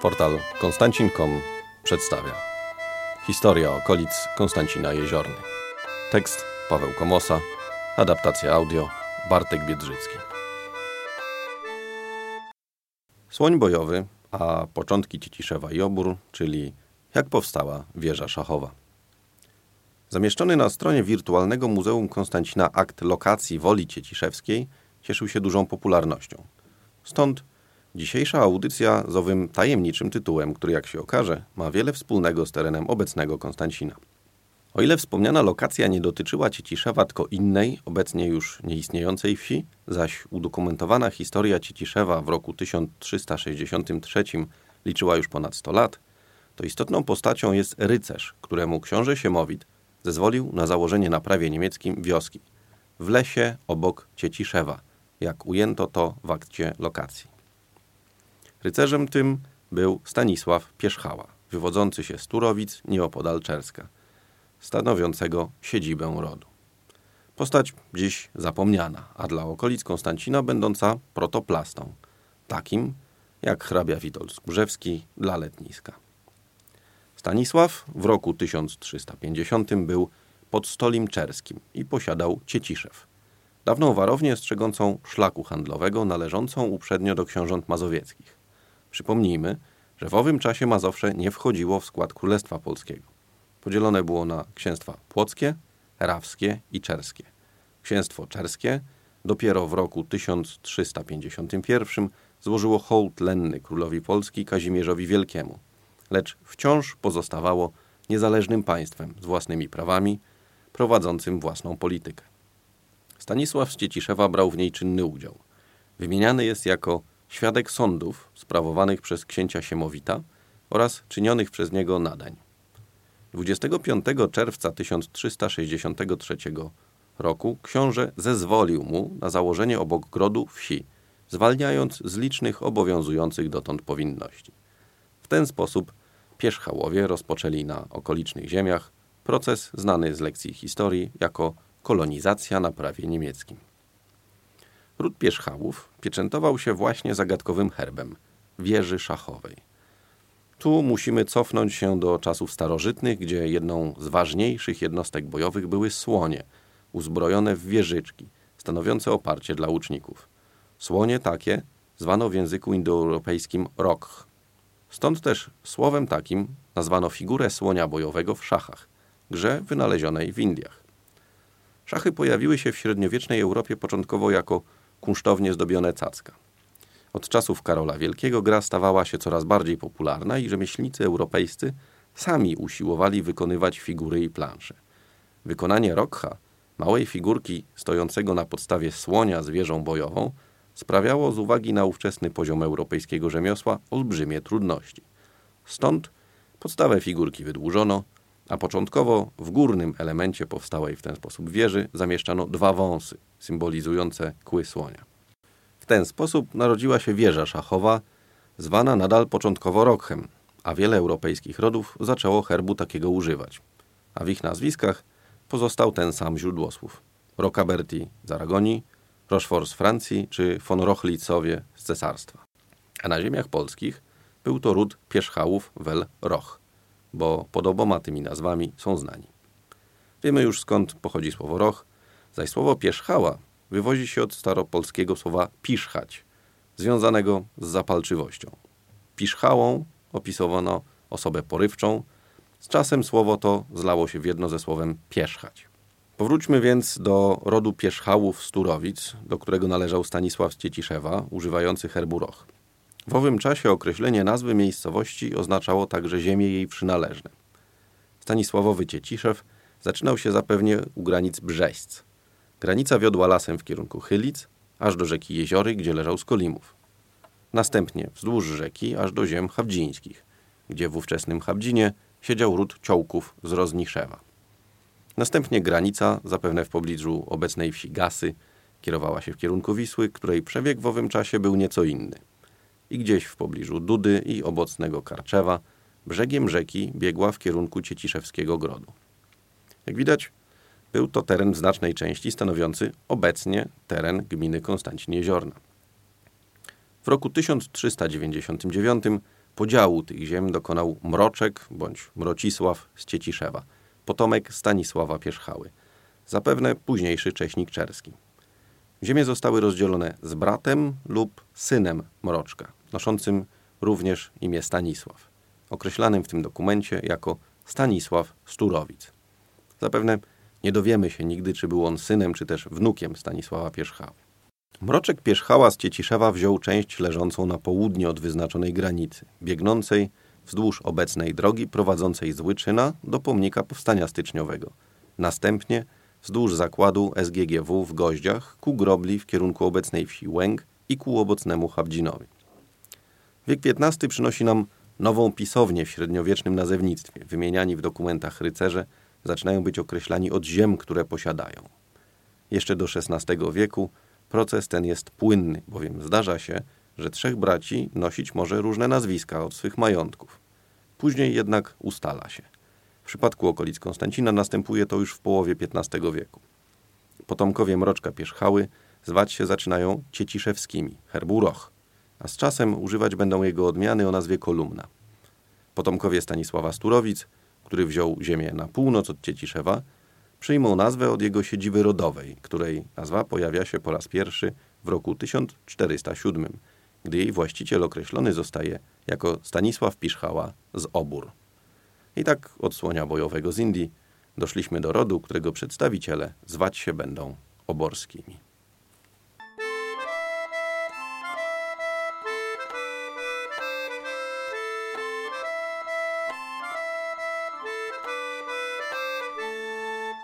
Portal Konstancin.com przedstawia Historia okolic Konstancina Jeziorny. Tekst Paweł Komosa, adaptacja audio Bartek Biedrzycki. Słoń bojowy, a początki Ciciszewa i Obór, czyli jak powstała wieża szachowa. Zamieszczony na stronie wirtualnego Muzeum Konstancina akt lokacji Woli Cieciszewskiej cieszył się dużą popularnością. Stąd Dzisiejsza audycja z owym tajemniczym tytułem, który jak się okaże, ma wiele wspólnego z terenem obecnego Konstancina. O ile wspomniana lokacja nie dotyczyła Cieciszewa, tylko innej, obecnie już nieistniejącej wsi, zaś udokumentowana historia Cieciszewa w roku 1363 liczyła już ponad 100 lat, to istotną postacią jest rycerz, któremu książę Siemowit zezwolił na założenie na prawie niemieckim wioski w lesie obok Cieciszewa, jak ujęto to w akcie lokacji. Rycerzem tym był Stanisław Pierzchała, wywodzący się z Turowic nieopodal Czerska, stanowiącego siedzibę rodu. Postać dziś zapomniana, a dla okolic Konstancina będąca protoplastą, takim jak hrabia Witold Skórzewski dla letniska. Stanisław w roku 1350 był pod Stolim Czerskim i posiadał Cieciszew, dawną warownię strzegącą szlaku handlowego należącą uprzednio do książąt mazowieckich. Przypomnijmy, że w owym czasie Mazowsze nie wchodziło w skład Królestwa Polskiego. Podzielone było na księstwa płockie, rawskie i czerskie. Księstwo czerskie dopiero w roku 1351 złożyło hołd lenny królowi Polski Kazimierzowi Wielkiemu, lecz wciąż pozostawało niezależnym państwem z własnymi prawami, prowadzącym własną politykę. Stanisław z Cieciszewa brał w niej czynny udział. Wymieniany jest jako świadek sądów sprawowanych przez księcia Siemowita oraz czynionych przez niego nadań. 25 czerwca 1363 roku książę zezwolił mu na założenie obok grodu wsi, zwalniając z licznych obowiązujących dotąd powinności. W ten sposób pierzchałowie rozpoczęli na okolicznych ziemiach proces znany z lekcji historii jako kolonizacja na prawie niemieckim. Ród Pierzchałów pieczętował się właśnie zagadkowym herbem wieży szachowej. Tu musimy cofnąć się do czasów starożytnych, gdzie jedną z ważniejszych jednostek bojowych były słonie, uzbrojone w wieżyczki, stanowiące oparcie dla łuczników. Słonie takie zwano w języku indoeuropejskim rokh. Stąd też słowem takim nazwano figurę słonia bojowego w szachach, grze wynalezionej w Indiach. Szachy pojawiły się w średniowiecznej Europie początkowo jako kunsztownie zdobione cacka. Od czasów Karola Wielkiego gra stawała się coraz bardziej popularna i rzemieślnicy europejscy sami usiłowali wykonywać figury i plansze. Wykonanie rokha, małej figurki stojącego na podstawie słonia z wieżą bojową, sprawiało z uwagi na ówczesny poziom europejskiego rzemiosła olbrzymie trudności. Stąd podstawę figurki wydłużono, a początkowo w górnym elemencie powstałej w ten sposób wieży zamieszczano dwa wąsy, symbolizujące kły słonia. W ten sposób narodziła się wieża szachowa, zwana nadal początkowo Rokhem, a wiele europejskich rodów zaczęło herbu takiego używać. A w ich nazwiskach pozostał ten sam źródłosłów. Rocaberti z Aragonii, Rochefort z Francji czy von Rochlicowie z cesarstwa. A na ziemiach polskich był to ród Pierzchałów wel Roch bo pod oboma tymi nazwami są znani. Wiemy już skąd pochodzi słowo roch, zaś słowo pierzchała wywodzi się od staropolskiego słowa piszchać, związanego z zapalczywością. Piszchałą opisywano osobę porywczą, z czasem słowo to zlało się w jedno ze słowem pierzchać. Powróćmy więc do rodu Pierzchałów z Turowic, do którego należał Stanisław Cieciszewa, używający herbu roch. W owym czasie określenie nazwy miejscowości oznaczało także ziemię jej przynależne. Stanisławowy Cieciszew zaczynał się zapewnie u granic Brzeźc. Granica wiodła lasem w kierunku Chylic, aż do rzeki Jeziory, gdzie leżał Skolimów. Następnie wzdłuż rzeki, aż do ziem chabdzińskich, gdzie w ówczesnym Chabdzinie siedział ród Ciołków z Rozniszewa. Następnie granica, zapewne w pobliżu obecnej wsi Gasy, kierowała się w kierunku Wisły, której przebieg w owym czasie był nieco inny – i gdzieś w pobliżu Dudy i obecnego Karczewa brzegiem rzeki biegła w kierunku Cieciszewskiego Grodu. Jak widać, był to teren w znacznej części stanowiący obecnie teren gminy Konstancin Jeziorna. W roku 1399 Podziału tych ziem dokonał Mroczek bądź Mrocisław z Cieciszewa, potomek Stanisława Pierzchały, zapewne późniejszy cześnik czerski. Ziemie zostały rozdzielone z bratem lub synem Mroczka, noszącym również imię Stanisław, określanym w tym dokumencie jako Stanisław Sturowic. Zapewne nie dowiemy się nigdy, czy był on synem, czy też wnukiem Stanisława Pierzchały. Mroczek Pierzchała z Cieciszewa wziął część leżącą na południe od wyznaczonej granicy, biegnącej wzdłuż obecnej drogi prowadzącej z Łyczyna do pomnika powstania styczniowego. Następnie wzdłuż zakładu SGGW w Goździach ku grobli w kierunku obecnej wsi Łęk i ku obecnemu Habdzinowi. Wiek XV przynosi nam nową pisownię w średniowiecznym nazewnictwie. Wymieniani w dokumentach rycerze zaczynają być określani od ziem, które posiadają. Jeszcze do XVI wieku proces ten jest płynny, bowiem zdarza się, że trzech braci nosić może różne nazwiska od swych majątków. Później jednak ustala się. Przypadku okolic Konstancina następuje to już w połowie XV wieku. Potomkowie Mroczka Pierzchały zwać się zaczynają Cieciszewskimi, herbu Roch, a z czasem używać będą jego odmiany o nazwie Kolumna. Potomkowie Stanisława Sturowic, który wziął ziemię na północ od Cieciszewa, przyjmą nazwę od jego siedziby rodowej, której nazwa pojawia się po raz pierwszy w roku 1407, gdy jej właściciel określony zostaje jako Stanisław Piszchała z Obór. I tak od słonia bojowego z Indii doszliśmy do rodu, którego przedstawiciele zwać się będą oborskimi.